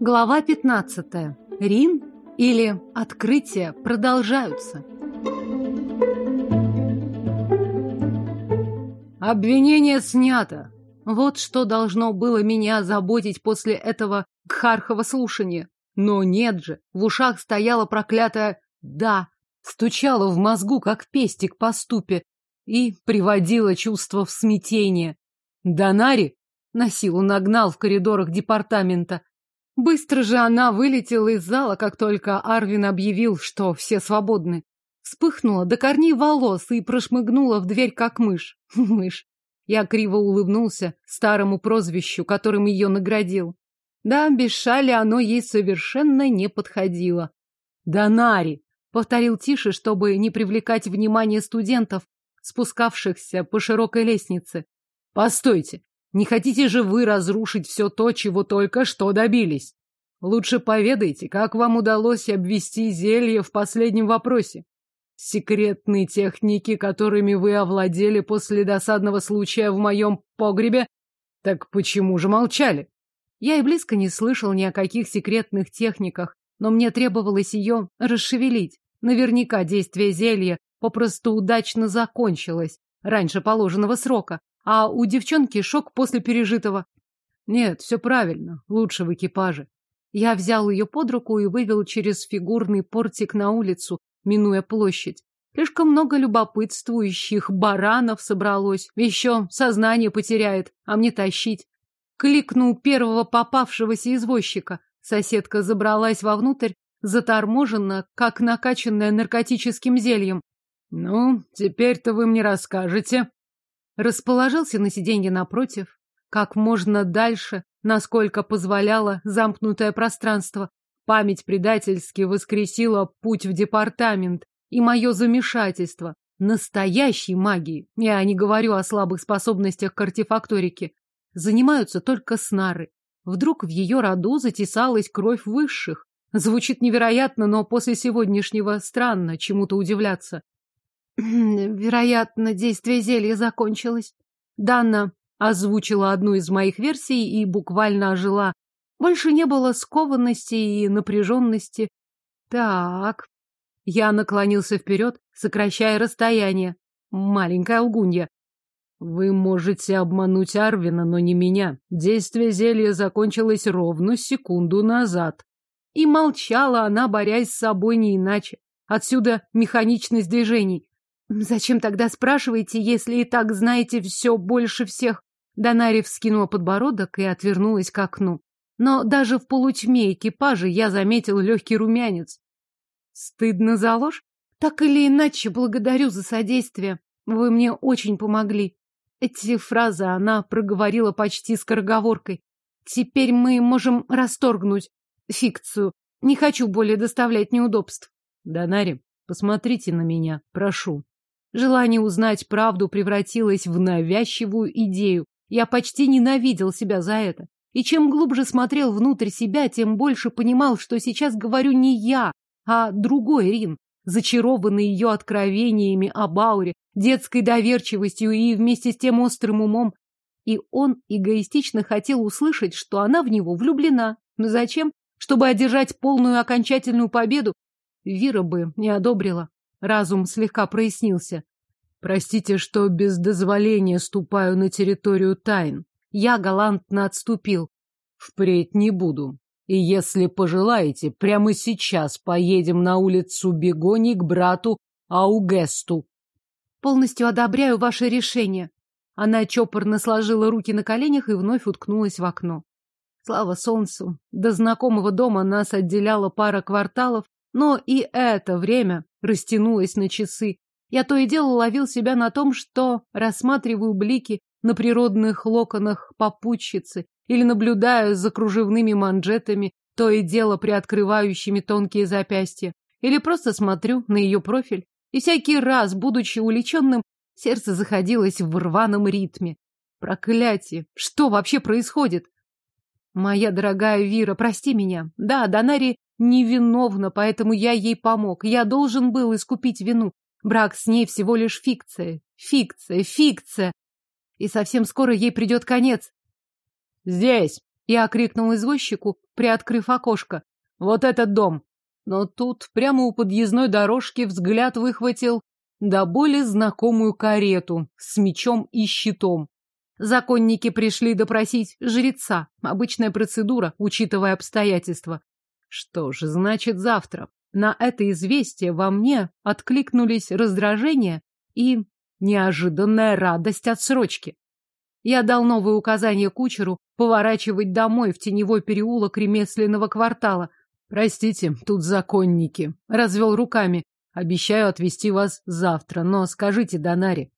Глава 15. Рин или открытия продолжаются. Обвинение снято. Вот что должно было меня заботить после этого кхархова слушания. Но нет же, в ушах стояла проклятая «да», стучала в мозгу, как пестик по ступе, и приводила чувство в смятение. Донари на силу нагнал в коридорах департамента. Быстро же она вылетела из зала, как только Арвин объявил, что все свободны. Вспыхнула до корней волос и прошмыгнула в дверь, как мышь. Мышь. Я криво улыбнулся старому прозвищу, которым ее наградил. Да, без шали оно ей совершенно не подходило. «Донари!» — повторил тише, чтобы не привлекать внимание студентов, спускавшихся по широкой лестнице. «Постойте! Не хотите же вы разрушить все то, чего только что добились? Лучше поведайте, как вам удалось обвести зелье в последнем вопросе. Секретные техники, которыми вы овладели после досадного случая в моем погребе? Так почему же молчали? Я и близко не слышал ни о каких секретных техниках, но мне требовалось ее расшевелить. Наверняка действие зелья попросту удачно закончилось раньше положенного срока, а у девчонки шок после пережитого. Нет, все правильно, лучше в экипаже. Я взял ее под руку и вывел через фигурный портик на улицу, минуя площадь. Слишком много любопытствующих баранов собралось. Еще сознание потеряет, а мне тащить. Кликнул первого попавшегося извозчика. Соседка забралась вовнутрь, заторможенно, как накачанная наркотическим зельем. «Ну, теперь-то вы мне расскажете». Расположился на сиденье напротив, как можно дальше, насколько позволяло замкнутое пространство. Память предательски воскресила путь в департамент и мое замешательство. Настоящей магии, я не говорю о слабых способностях к артефакторике, занимаются только снары. Вдруг в ее роду затесалась кровь высших. Звучит невероятно, но после сегодняшнего странно чему-то удивляться. Вероятно, действие зелья закончилось. Данна озвучила одну из моих версий и буквально ожила. Больше не было скованности и напряженности. Так. Я наклонился вперед, сокращая расстояние. Маленькая лгунья. Вы можете обмануть Арвина, но не меня. Действие зелья закончилось ровно секунду назад. И молчала она, борясь с собой не иначе. Отсюда механичность движений. Зачем тогда спрашиваете, если и так знаете все больше всех? Донари вскинула подбородок и отвернулась к окну. Но даже в полутьме экипажа я заметил легкий румянец. Стыдно за ложь? Так или иначе, благодарю за содействие. Вы мне очень помогли. Эти фразы она проговорила почти скороговоркой. Теперь мы можем расторгнуть фикцию. Не хочу более доставлять неудобств. Донари, посмотрите на меня, прошу. Желание узнать правду превратилось в навязчивую идею. Я почти ненавидел себя за это. И чем глубже смотрел внутрь себя, тем больше понимал, что сейчас говорю не я, а другой Рин, зачарованный ее откровениями об ауре, детской доверчивостью и вместе с тем острым умом. И он эгоистично хотел услышать, что она в него влюблена. Но зачем? Чтобы одержать полную окончательную победу? Вира бы не одобрила. Разум слегка прояснился. Простите, что без дозволения ступаю на территорию тайн. Я галантно отступил. Впредь не буду. И если пожелаете, прямо сейчас поедем на улицу Бегони к брату Аугесту. Полностью одобряю ваше решение. Она чопорно сложила руки на коленях и вновь уткнулась в окно. Слава солнцу! До знакомого дома нас отделяла пара кварталов, но и это время растянулось на часы. Я то и дело ловил себя на том, что рассматриваю блики на природных локонах попутчицы или наблюдаю за кружевными манжетами, то и дело приоткрывающими тонкие запястья, или просто смотрю на ее профиль, и всякий раз, будучи уличенным, сердце заходилось в рваном ритме. Проклятие! Что вообще происходит? Моя дорогая Вира, прости меня. Да, Донари невиновна, поэтому я ей помог. Я должен был искупить вину. Брак с ней всего лишь фикция. Фикция, фикция. И совсем скоро ей придет конец. Здесь. Я окрикнул извозчику, приоткрыв окошко. «Вот этот дом!» Но тут прямо у подъездной дорожки взгляд выхватил до боли знакомую карету с мечом и щитом. Законники пришли допросить жреца. Обычная процедура, учитывая обстоятельства. Что ж, значит, завтра. На это известие во мне откликнулись раздражение и неожиданная радость от срочки. Я дал новые указания кучеру поворачивать домой в теневой переулок ремесленного квартала. Простите, тут законники. Развел руками. Обещаю отвезти вас завтра, но скажите Донаре,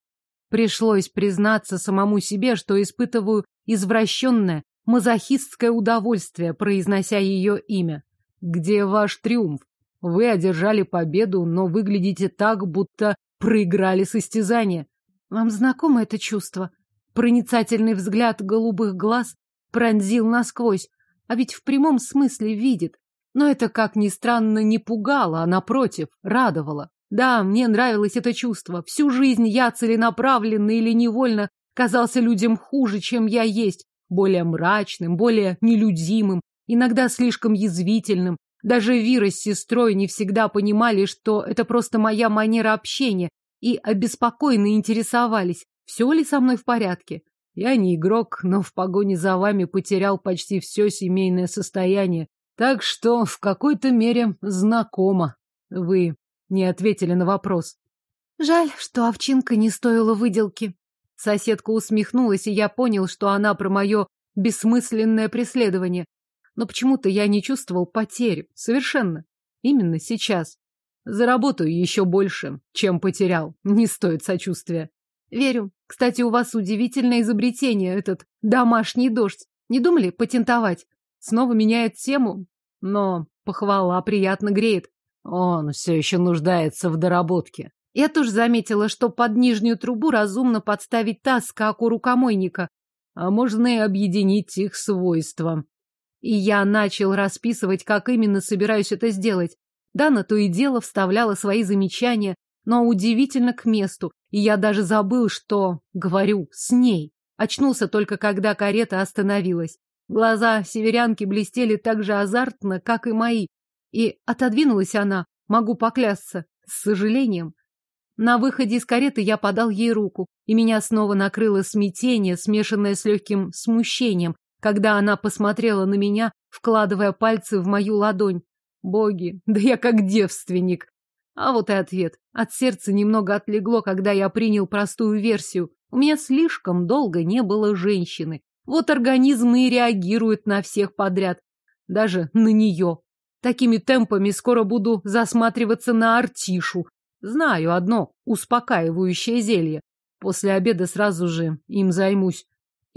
Пришлось признаться самому себе, что испытываю извращенное, мазохистское удовольствие, произнося ее имя. Где ваш триумф? Вы одержали победу, но выглядите так, будто проиграли состязание. Вам знакомо это чувство? Проницательный взгляд голубых глаз пронзил насквозь, а ведь в прямом смысле видит. Но это, как ни странно, не пугало, а, напротив, радовало. Да, мне нравилось это чувство. Всю жизнь я целенаправленно или невольно казался людям хуже, чем я есть, более мрачным, более нелюдимым, иногда слишком язвительным. Даже Вира с сестрой не всегда понимали, что это просто моя манера общения, и обеспокоенно интересовались, все ли со мной в порядке. Я не игрок, но в погоне за вами потерял почти все семейное состояние, так что в какой-то мере знакомо. Вы не ответили на вопрос. Жаль, что овчинка не стоила выделки. Соседка усмехнулась, и я понял, что она про мое бессмысленное преследование. Но почему-то я не чувствовал потери. Совершенно. Именно сейчас. Заработаю еще больше, чем потерял. Не стоит сочувствия. Верю. Кстати, у вас удивительное изобретение, этот домашний дождь. Не думали патентовать? Снова меняет тему, но похвала приятно греет. Он все еще нуждается в доработке. Я тоже заметила, что под нижнюю трубу разумно подставить таз, как у рукомойника, а можно и объединить их свойства. И я начал расписывать, как именно собираюсь это сделать. Дана то и дело вставляла свои замечания, но удивительно к месту, и я даже забыл, что говорю с ней. Очнулся только, когда карета остановилась. Глаза северянки блестели так же азартно, как и мои, и отодвинулась она, могу поклясться, с сожалением. На выходе из кареты я подал ей руку, и меня снова накрыло смятение, смешанное с легким смущением, когда она посмотрела на меня, вкладывая пальцы в мою ладонь. Боги, да я как девственник. А вот и ответ. От сердца немного отлегло, когда я принял простую версию. У меня слишком долго не было женщины. Вот организм и реагирует на всех подряд. Даже на нее. Такими темпами скоро буду засматриваться на артишу. Знаю одно успокаивающее зелье. После обеда сразу же им займусь.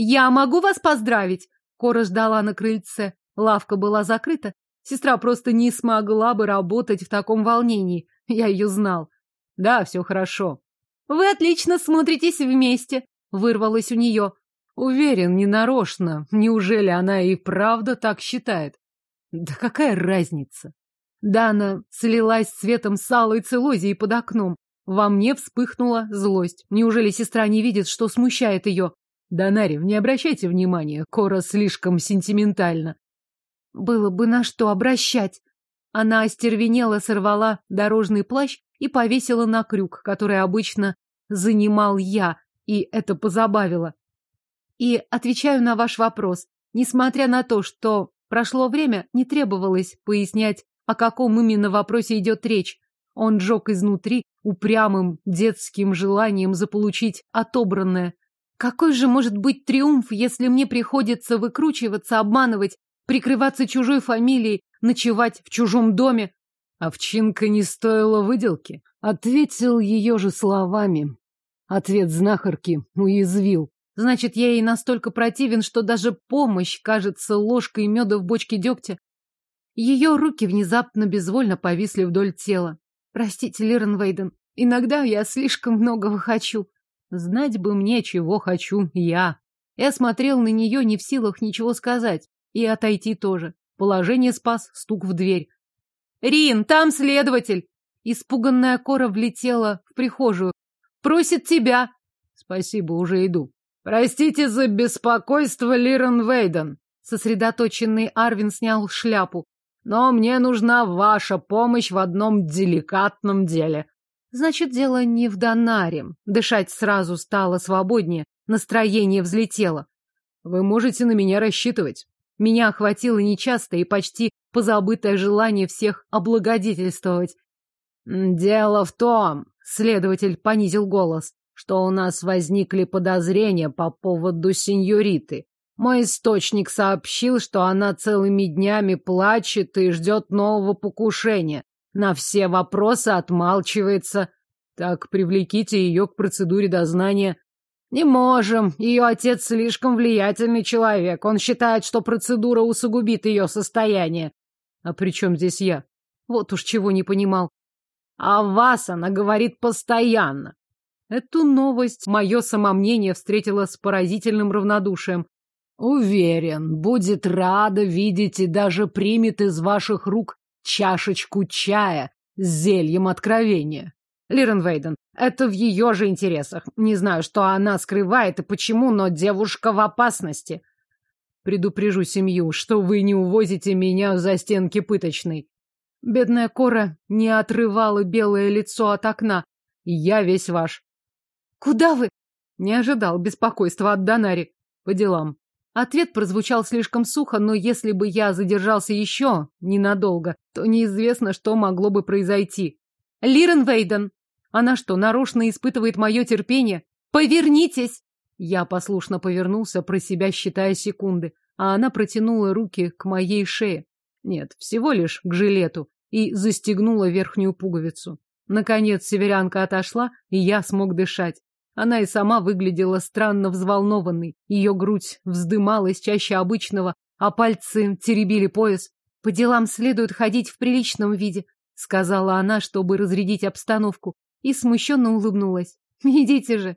Я могу вас поздравить? Кора ждала на крыльце. Лавка была закрыта. Сестра просто не смогла бы работать в таком волнении. Я ее знал. Да, все хорошо. Вы отлично смотритесь вместе, вырвалось у нее. Уверен, не нарочно. Неужели она и правда так считает? Да какая разница? Дана слилась цветом сала и целозии под окном. Во мне вспыхнула злость. Неужели сестра не видит, что смущает ее? Донари, не обращайте внимания, Кора слишком сентиментальна. Было бы на что обращать. Она остервенела, сорвала дорожный плащ и повесила на крюк, который обычно занимал я, и это позабавило. И отвечаю на ваш вопрос. Несмотря на то, что Прошло время, не требовалось пояснять, о каком именно вопросе идет речь. Он жег изнутри упрямым детским желанием заполучить отобранное. Какой же может быть триумф, если мне приходится выкручиваться, обманывать, прикрываться чужой фамилией, ночевать в чужом доме? Овчинка не стоила выделки. Ответил ее же словами. Ответ знахарки уязвил. Значит, я ей настолько противен, что даже помощь кажется ложкой меда в бочке дегтя. Ее руки внезапно безвольно повисли вдоль тела. Простите, Лирен Вейден, иногда я слишком многого хочу. Знать бы мне, чего хочу я. Я смотрел на нее не в силах ничего сказать. И отойти тоже. Положение спас стук в дверь. «Рин, там следователь!» Испуганная Кора влетела в прихожую. «Просит тебя!» «Спасибо, уже иду». «Простите за беспокойство, Лирен Вейден», — Сосредоточенный Арвин снял шляпу. Но мне нужна ваша помощь в одном деликатном деле. Значит, дело не в Донаре. Дышать сразу стало свободнее, настроение взлетело. Вы можете на меня рассчитывать. Меня охватило нечастое и почти позабытое желание всех облагодетельствовать. Дело в том, следователь понизил голос, что у нас возникли подозрения по поводу сеньориты. Мой источник сообщил, что она целыми днями плачет и ждет нового покушения. На все вопросы отмалчивается. Так привлеките ее к процедуре дознания. Не можем. Ее отец слишком влиятельный человек. Он считает, что процедура усугубит ее состояние. А при чем здесь я? Вот уж чего не понимал. А вас она говорит постоянно. Эту новость мое самомнение встретило с поразительным равнодушием. Уверен, будет рада видеть и даже примет из ваших рук чашечку чая с зельем откровения. Лирен Вейден, это в ее же интересах. Не знаю, что она скрывает и почему, но девушка в опасности. Предупрежу семью, что вы не увозите меня за стенки пыточной. Бедная Кора не отрывала белое лицо от окна. Я весь ваш. Куда вы? Не ожидал беспокойства от Донари. По делам. Ответ прозвучал слишком сухо, но если бы я задержался еще ненадолго, то неизвестно, что могло бы произойти. Лирен Вейден, она что, нарочно испытывает мое терпение? Повернитесь! Я послушно повернулся, про себя считая секунды, а она протянула руки к моей шее. Нет, всего лишь к жилету, и застегнула верхнюю пуговицу. Наконец северянка отошла, и я смог дышать. Она и сама выглядела странно взволнованной. Ее грудь вздымалась чаще обычного, а пальцы теребили пояс. «По делам следует ходить в приличном виде», — сказала она, чтобы разрядить обстановку и смущенно улыбнулась. «Идите же!»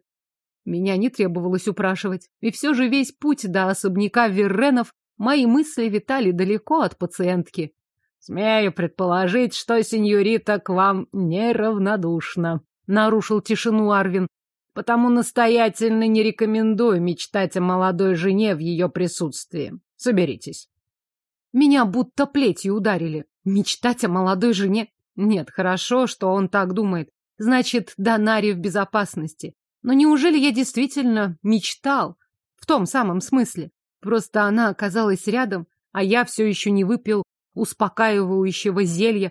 Меня не требовалось упрашивать, и все же весь путь до особняка Верренов мои мысли витали далеко от пациентки. «Смею предположить, что сеньорита к вам неравнодушна», — нарушил тишину Арвин. «Потому настоятельно не рекомендую мечтать о молодой жене в ее присутствии. Соберитесь». Меня будто плетью ударили. Мечтать о молодой жене? Нет, хорошо, что он так думает. Значит, Донари в безопасности. Но неужели я действительно мечтал? В том самом смысле. Просто она оказалась рядом, а я все еще не выпил успокаивающего зелья.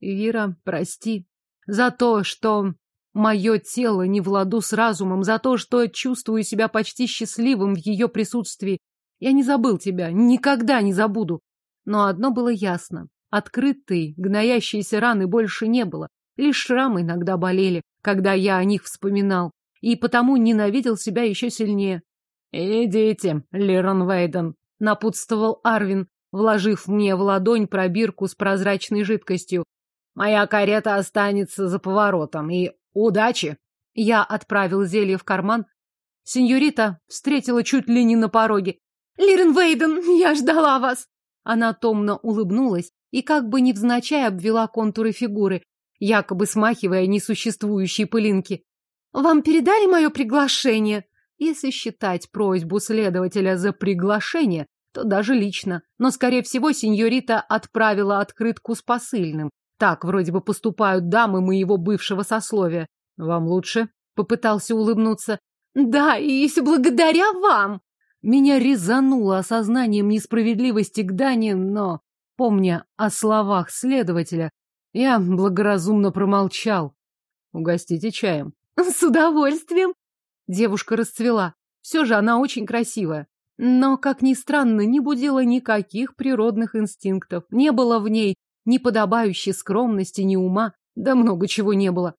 Вира, прости. За то, что мое тело не в ладу с разумом, за то, что чувствую себя почти счастливым в ее присутствии. Я не забыл тебя, никогда не забуду. Но одно было ясно. Открытой, гноящейся раны больше не было. Лишь шрамы иногда болели, когда я о них вспоминал, и потому ненавидел себя еще сильнее. «Идите, Лерон Вейден», — напутствовал Арвин, вложив мне в ладонь пробирку с прозрачной жидкостью. «Моя карета останется за поворотом, и удачи!» Я отправил зелье в карман. Сеньорита встретила чуть ли не на пороге. «Лирен Вейден, я ждала вас!» Она томно улыбнулась и как бы невзначай обвела контуры фигуры, якобы смахивая несуществующие пылинки. «Вам передали мое приглашение?» Если считать просьбу следователя за приглашение, то даже лично. Но, скорее всего, сеньорита отправила открытку с посыльным. Так вроде бы поступают дамы моего бывшего сословия. «Вам лучше?» — попытался улыбнуться. «Да, и все благодаря вам!» Меня резануло осознанием несправедливости к Дане, но, помня о словах следователя, я благоразумно промолчал. Угостите чаем. С удовольствием. Девушка расцвела. Все же она очень красивая. Но, как ни странно, не будила никаких природных инстинктов. Не было в ней ни подобающей скромности, ни ума. Да много чего не было.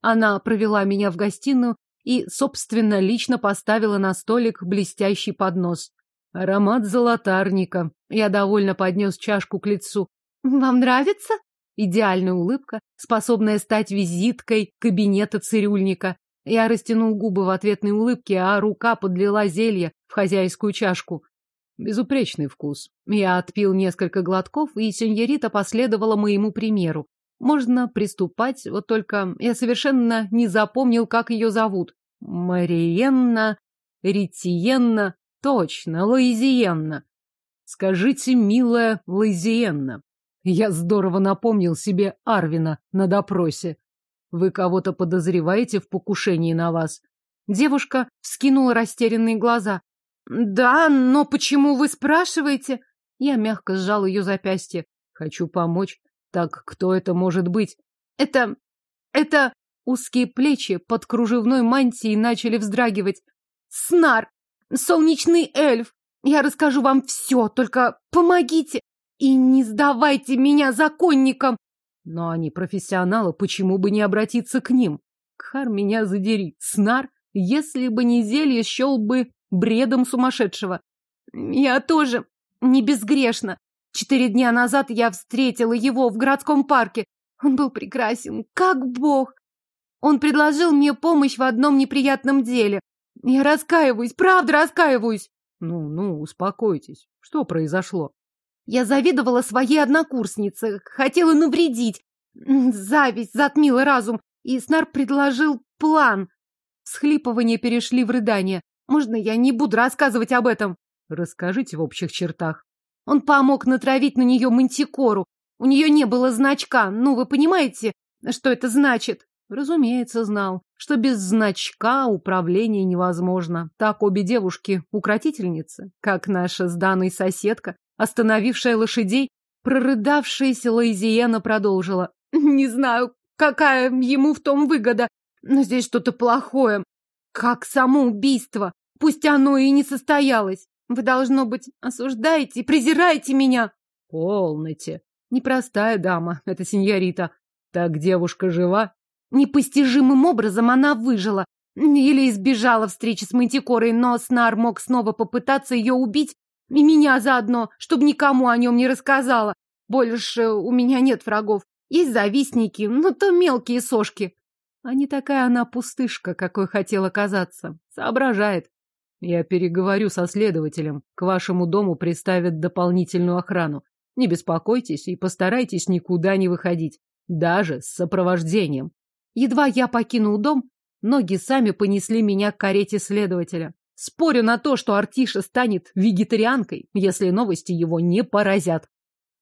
Она провела меня в гостиную и, собственно, лично поставила на столик блестящий поднос. Аромат золотарника. Я довольно поднес чашку к лицу. «Вам нравится?» Идеальная улыбка, способная стать визиткой кабинета цирюльника. Я растянул губы в ответной улыбке, а рука подлила зелье в хозяйскую чашку. Безупречный вкус. Я отпил несколько глотков, и сеньорита последовала моему примеру. Можно приступать, вот только я совершенно не запомнил, как ее зовут. Мариенна, Ритиенна, точно, Луизиенна. Скажите, милая Лазиенна, я здорово напомнил себе Арвина на допросе. Вы кого-то подозреваете в покушении на вас? Девушка вскинула растерянные глаза. Да, но почему вы спрашиваете? Я мягко сжал ее запястье. Хочу помочь. Так кто это может быть? Это... это... Узкие плечи под кружевной мантией начали вздрагивать. Снар! Солнечный эльф! Я расскажу вам все, только помогите! И не сдавайте меня законникам! Но они профессионалы, почему бы не обратиться к ним? Кхар меня задери. Снар, если бы не зелье, счел бы бредом сумасшедшего. Я тоже не безгрешна. Четыре дня назад я встретила его в городском парке. Он был прекрасен, как бог. Он предложил мне помощь в одном неприятном деле. Я раскаиваюсь, правда раскаиваюсь. Ну, ну, успокойтесь. Что произошло? Я завидовала своей однокурснице, хотела навредить. Зависть затмила разум, и Снар предложил план. Схлипывания перешли в рыдание. Можно я не буду рассказывать об этом? Расскажите в общих чертах. Он помог натравить на нее мантикору. У нее не было значка. Ну, вы понимаете, что это значит? Разумеется, знал, что без значка управление невозможно. Так обе девушки укротительницы, как наша с Даной соседка, Остановившая лошадей, прорыдавшаяся Лаизиена продолжила. «Не знаю, какая ему в том выгода, но здесь что-то плохое. Как само убийство, пусть оно и не состоялось. Вы, должно быть, осуждаете, презираете меня». «Полноте. Непростая дама, эта сеньорита. Так девушка жива?» Непостижимым образом она выжила. Или избежала встречи с Мантикорой, но Снар мог снова попытаться ее убить и меня заодно, чтобы никому о нем не рассказала. Больше у меня нет врагов. Есть завистники, но то мелкие сошки. А не такая она пустышка, какой хотела казаться. Соображает. Я переговорю со следователем. К вашему дому приставят дополнительную охрану. Не беспокойтесь и постарайтесь никуда не выходить. Даже с сопровождением. Едва я покинул дом, ноги сами понесли меня к карете следователя. Спорю на то, что Артиша станет вегетарианкой, если новости его не поразят.